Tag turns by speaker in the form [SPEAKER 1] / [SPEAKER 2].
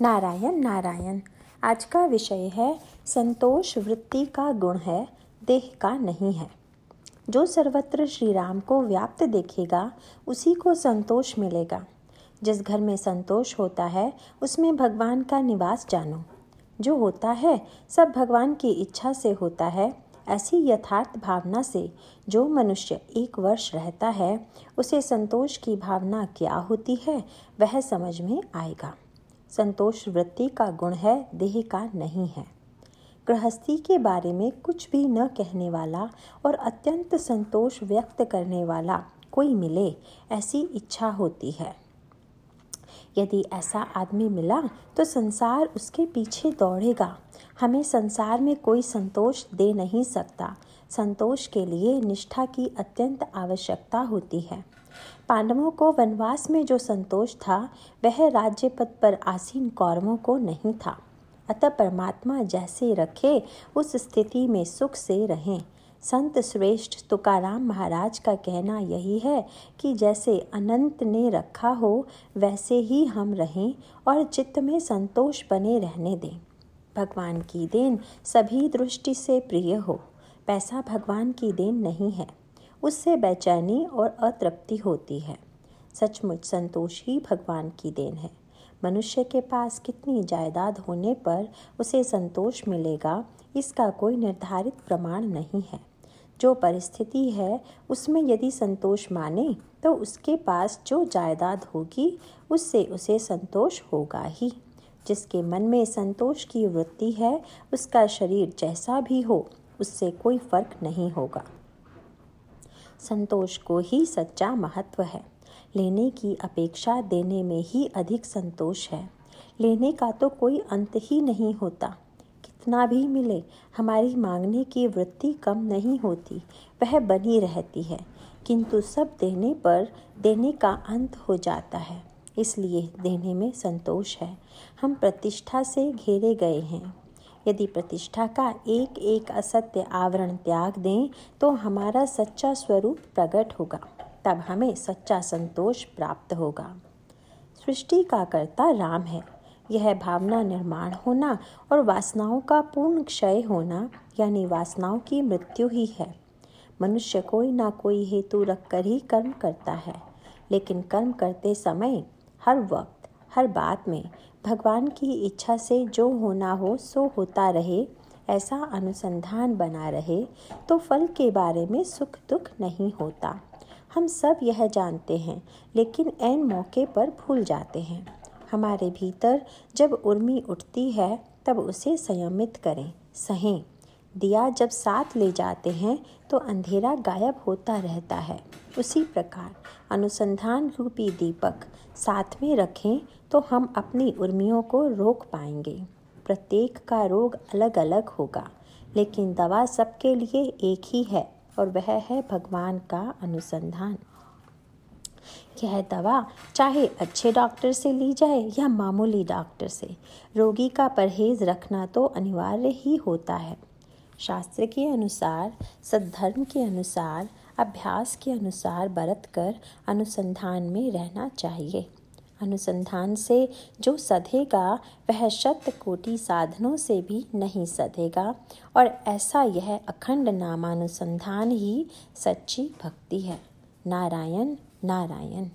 [SPEAKER 1] नारायण नारायण। आज का विषय है, संतोष वृत्ति का गुण है, देह का नहीं है। जो सर्वत्र श्री राम को व्याप्त देखेगा, उसी को संतोष मिलेगा। जिस घर में संतोष होता है, उसमें भगवान का निवास जानो। जो होता है, सब भगवान की इच्छा से होता है, ऐसी यथार्थ भावना से जो मनुष्य एक वर्ष रहता है, उसे संतोष की भावना क्या होती है, वह समझ में आएगा। संतोष वृत्ति का गुण है, देह का नहीं है। गृहस्थी के बारे में कुछ भी न कहने वाला और अत्यंत संतोष व्यक्त करने वाला कोई मिले, ऐसी इच्छा होती है। यदि ऐसा आदमी मिला तो संसार उसके पीछे दौड़ेगा। हमें संसार में कोई संतोष दे नहीं सकता। संतोष के लिए निष्ठा की अत्यंत आवश्यकता होती है। पांडवों को वनवास में जो संतोष था, वह राज्य पद पर आसीन कौरवों को नहीं था। अतः परमात्मा जैसे रखे, उस स्थिति में सुख से रहें। संत श्रेष्ठ तुकाराम महाराज का कहना यही है कि जैसे अनंत ने रखा हो, वैसे ही हम रहें और चित्त में संतोष बने रहने दें। भगवान की देन सभी दृष्टि से प्रिय हो। पैसा भगवान की देन नहीं है। उससे बेचैनी और अतृप्ति होती है। सचमुच संतोष ही भगवान की देन है। मनुष्य के पास कितनी जायदाद होने पर उसे संतोष मिलेगा, इसका कोई निर्धारित प्रमाण नहीं है। जो परिस्थिति है, उसमें यदि संतोष माने तो उसके पास जो जायदाद होगी, उससे उसे संतोष होगा ही। जिसके मन में संतोष की वृत्ति है, उसका शरीर जैसा भी हो उससे कोई फ़र्क नहीं होगा। संतोष को ही सच्चा महत्व है। लेने की अपेक्षा देने में ही अधिक संतोष है। लेने का तो कोई अंत ही नहीं होता। कितना भी मिले, हमारी मांगने की वृत्ति कम नहीं होती, वह बनी रहती है। किंतु सब देने पर देने का अंत हो जाता है। इसलिए देने में संतोष है। हम प्रतिष्ठा से घेरे गए हैं। यदि प्रतिष्ठा का एक एक असत्य आवरण त्याग दें तो हमारा सच्चा स्वरूप प्रकट होगा। तब हमें सच्चा संतोष प्राप्त होगा। सृष्टि का कर्ता राम है। यह भावना निर्माण होना और वासनाओं का पूर्ण क्षय होना, यानी वासनाओं की मृत्यु ही है। मनुष्य कोई ना कोई हेतु रखकर ही कर्म करता है। लेकिन कर्म करते समय हर वक्त हर बात में। भगवान की इच्छा से जो होना हो, सो होता रहे, ऐसा अनुसंधान बना रहे तो फल के बारे में सुख दुख नहीं होता। हम सब यह जानते हैं, लेकिन ऐन मौके पर भूल जाते हैं। हमारे भीतर जब उर्मी उठती है, तब उसे संयमित करें, सहें। दिया जब साथ ले जाते हैं तो अंधेरा गायब होता रहता है। उसी प्रकार अनुसंधान रूपी दीपक साथ में रखें तो हम अपनी उर्मियों को रोक पाएँगे। प्रत्येक का रोग अलग अलग होगा, लेकिन दवा सबके लिए एक ही है और वह है भगवान का अनुसंधान। यह दवा चाहे अच्छे डॉक्टर से ली जाए या मामूली डॉक्टर से, रोगी का परहेज रखना तो अनिवार्य ही होता है। शास्त्र के अनुसार, सद्धर्म के अनुसार अभ्यास के अनुसार बरत कर अनुसंधान में रहना चाहिए। अनुसंधान से जो सधेगा, वह शत कोटि साधनों से भी नहीं सधेगा, और ऐसा यह अखंड नामानुसंधान ही सच्ची भक्ति है। नारायण नारायण।